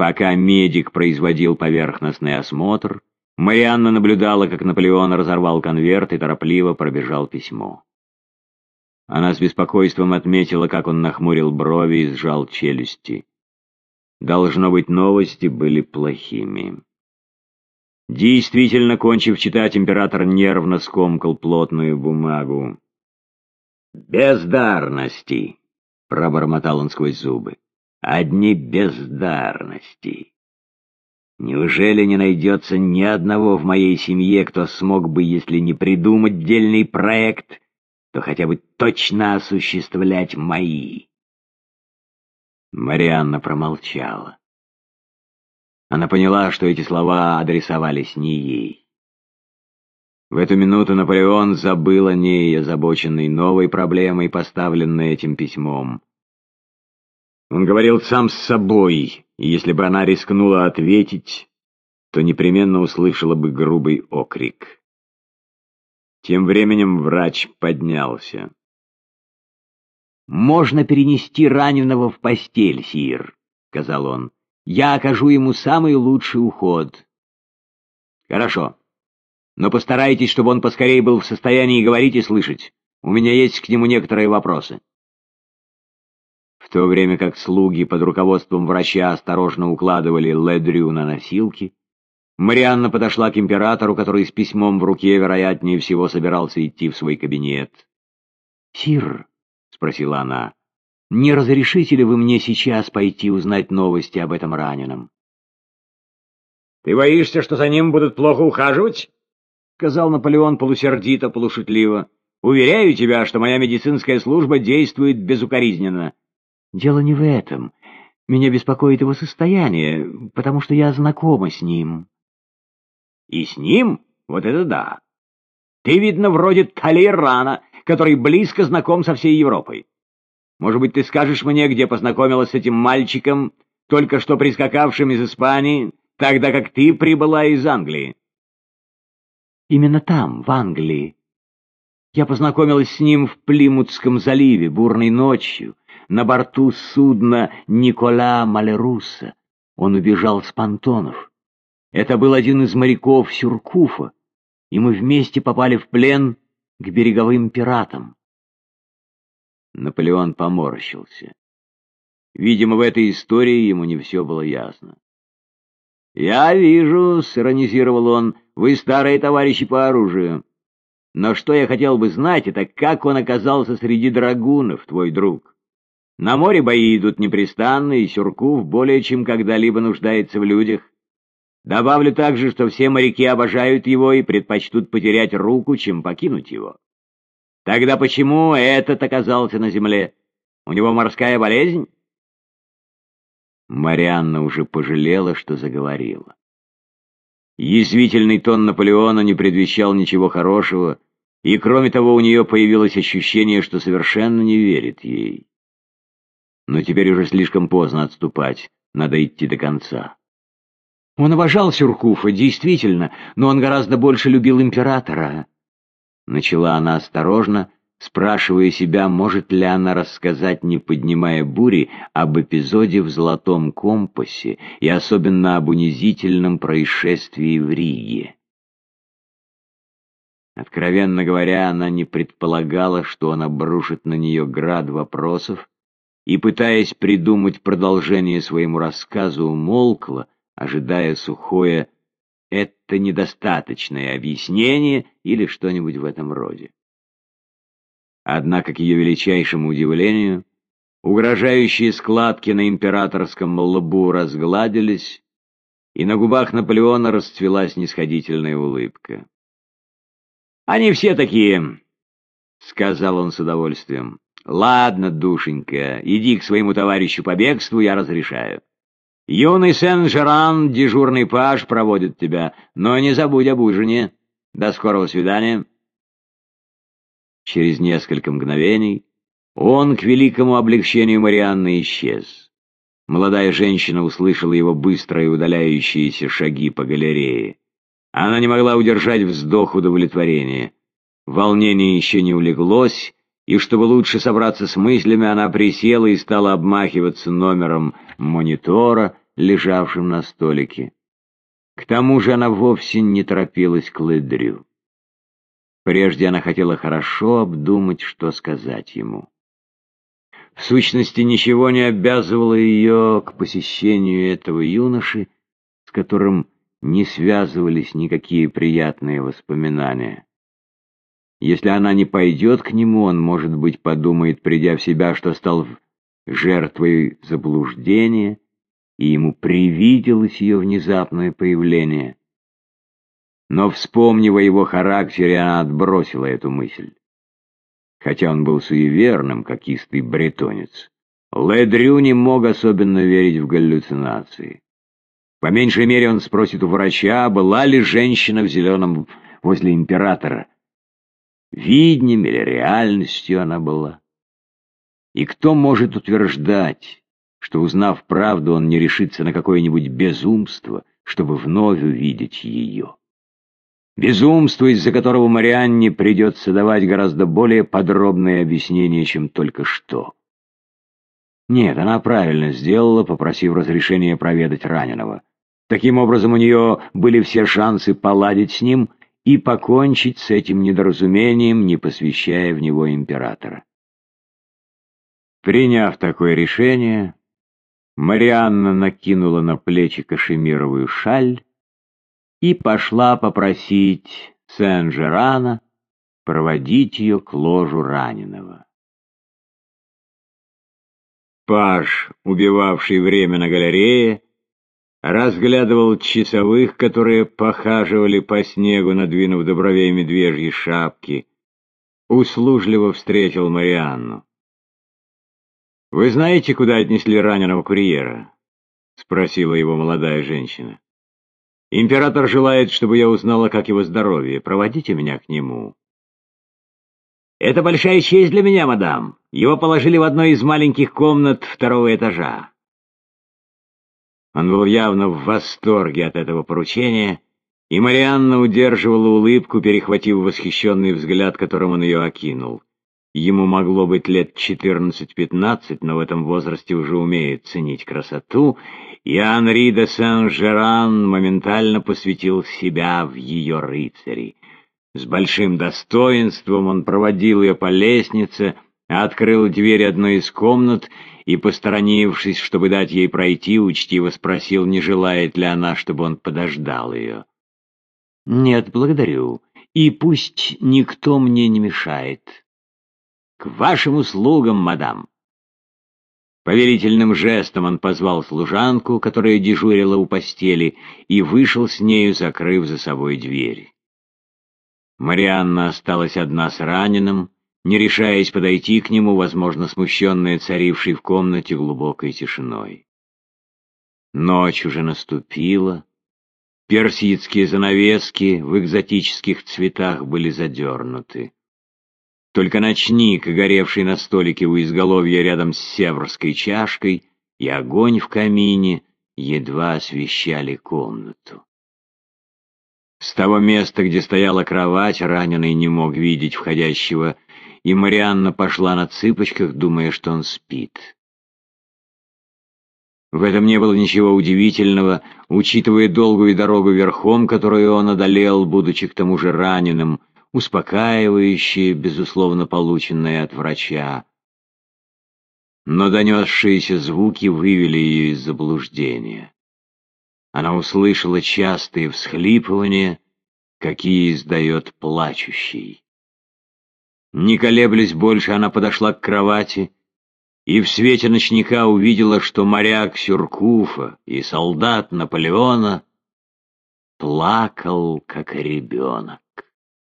Пока медик производил поверхностный осмотр, Марианна наблюдала, как Наполеон разорвал конверт и торопливо пробежал письмо. Она с беспокойством отметила, как он нахмурил брови и сжал челюсти. Должно быть, новости были плохими. Действительно, кончив читать, император нервно скомкал плотную бумагу. «Бездарности!» — пробормотал он сквозь зубы. «Одни бездарности!» Неужели не найдется ни одного в моей семье, кто смог бы, если не придумать дельный проект, то хотя бы точно осуществлять мои? Марианна промолчала. Она поняла, что эти слова адресовались не ей. В эту минуту Наполеон забыл о ней, озабоченной новой проблемой, поставленной этим письмом. Он говорил сам с собой, и если бы она рискнула ответить, то непременно услышала бы грубый окрик. Тем временем врач поднялся. «Можно перенести раненого в постель, Сир», — сказал он. «Я окажу ему самый лучший уход». «Хорошо. Но постарайтесь, чтобы он поскорее был в состоянии говорить и слышать. У меня есть к нему некоторые вопросы». В то время как слуги под руководством врача осторожно укладывали Ледрю на носилки, Марианна подошла к императору, который с письмом в руке, вероятнее всего, собирался идти в свой кабинет. «Сир», спросила она. «Не разрешите ли вы мне сейчас пойти узнать новости об этом раненом?» «Ты боишься, что за ним будут плохо ухаживать?» — сказал Наполеон полусердито, полушутливо. «Уверяю тебя, что моя медицинская служба действует безукоризненно». «Дело не в этом. Меня беспокоит его состояние, потому что я знакома с ним». «И с ним? Вот это да! Ты, видно, вроде Талейрана, который близко знаком со всей Европой. Может быть, ты скажешь мне, где познакомилась с этим мальчиком, только что прискакавшим из Испании, тогда как ты прибыла из Англии? Именно там, в Англии. Я познакомилась с ним в Плимутском заливе бурной ночью, на борту судна Никола Малеруса. Он убежал с понтонов. Это был один из моряков Сюркуфа, и мы вместе попали в плен к береговым пиратам. Наполеон поморщился. Видимо, в этой истории ему не все было ясно. «Я вижу», — сиронизировал он, — «вы старые товарищи по оружию. Но что я хотел бы знать, это как он оказался среди драгунов, твой друг. На море бои идут непрестанно, и Сюркув более чем когда-либо нуждается в людях. Добавлю также, что все моряки обожают его и предпочтут потерять руку, чем покинуть его. Тогда почему этот оказался на земле? У него морская болезнь? Марианна уже пожалела, что заговорила. Язвительный тон Наполеона не предвещал ничего хорошего, и, кроме того, у нее появилось ощущение, что совершенно не верит ей. Но теперь уже слишком поздно отступать, надо идти до конца. Он обожал Сюркуфа, действительно, но он гораздо больше любил императора. Начала она осторожно, спрашивая себя, может ли она рассказать, не поднимая бури, об эпизоде в «Золотом компасе» и особенно об унизительном происшествии в Риге. Откровенно говоря, она не предполагала, что он обрушит на нее град вопросов, и, пытаясь придумать продолжение своему рассказу, умолкла, ожидая сухое «это недостаточное объяснение» или что-нибудь в этом роде. Однако, к ее величайшему удивлению, угрожающие складки на императорском лбу разгладились, и на губах Наполеона расцвела снисходительная улыбка. «Они все такие», — сказал он с удовольствием. «Ладно, душенька, иди к своему товарищу по бегству, я разрешаю». Юный Сен-Жеран, дежурный паж, проводит тебя, но не забудь об ужине. До скорого свидания. Через несколько мгновений он, к великому облегчению Марианны, исчез. Молодая женщина услышала его быстрые удаляющиеся шаги по галерее. Она не могла удержать вздох удовлетворения. Волнение еще не улеглось, и чтобы лучше собраться с мыслями, она присела и стала обмахиваться номером монитора, лежавшим на столике. К тому же она вовсе не торопилась к Ледрю. Прежде она хотела хорошо обдумать, что сказать ему. В сущности, ничего не обязывало ее к посещению этого юноши, с которым не связывались никакие приятные воспоминания. Если она не пойдет к нему, он, может быть, подумает, придя в себя, что стал жертвой заблуждения, и ему привиделось ее внезапное появление. Но, вспомнив о его характере, она отбросила эту мысль. Хотя он был суеверным, как истый бретонец, Ледрю не мог особенно верить в галлюцинации. По меньшей мере он спросит у врача, была ли женщина в зеленом возле императора. Виднем или реальностью она была. И кто может утверждать, что, узнав правду, он не решится на какое-нибудь безумство, чтобы вновь увидеть ее? Безумство, из-за которого Марианне придется давать гораздо более подробные объяснения, чем только что. Нет, она правильно сделала, попросив разрешения проведать раненого. Таким образом, у нее были все шансы поладить с ним и покончить с этим недоразумением, не посвящая в него императора. Приняв такое решение, Марианна накинула на плечи кашемировую шаль и пошла попросить Сен-Жерана проводить ее к ложу раненого. Паш, убивавший время на галерее, разглядывал часовых, которые похаживали по снегу, надвинув до бровей медвежьи шапки, услужливо встретил Марианну. «Вы знаете, куда отнесли раненого курьера?» — спросила его молодая женщина. «Император желает, чтобы я узнала, как его здоровье. Проводите меня к нему». «Это большая честь для меня, мадам. Его положили в одной из маленьких комнат второго этажа». Он был явно в восторге от этого поручения, и Марианна удерживала улыбку, перехватив восхищенный взгляд, которым он ее окинул. Ему могло быть лет четырнадцать-пятнадцать, но в этом возрасте уже умеет ценить красоту, и Анри де Сен-Жеран моментально посвятил себя в ее рыцари. С большим достоинством он проводил ее по лестнице, открыл дверь одной из комнат и, посторонившись, чтобы дать ей пройти, учтиво спросил, не желает ли она, чтобы он подождал ее. «Нет, благодарю, и пусть никто мне не мешает». «К вашим услугам, мадам!» Повелительным жестом он позвал служанку, которая дежурила у постели, и вышел с нею, закрыв за собой дверь. Марианна осталась одна с раненым, не решаясь подойти к нему, возможно, смущенная царившей в комнате глубокой тишиной. Ночь уже наступила, персидские занавески в экзотических цветах были задернуты. Только ночник, горевший на столике у изголовья рядом с северской чашкой, и огонь в камине едва освещали комнату. С того места, где стояла кровать, раненый не мог видеть входящего, и Марианна пошла на цыпочках, думая, что он спит. В этом не было ничего удивительного, учитывая долгую дорогу верхом, которую он одолел, будучи к тому же раненым, успокаивающее, безусловно, полученное от врача. Но донесшиеся звуки вывели ее из заблуждения. Она услышала частые всхлипывания, какие издает плачущий. Не колеблясь больше, она подошла к кровати и в свете ночника увидела, что моряк Сюркуфа и солдат Наполеона плакал, как ребенок.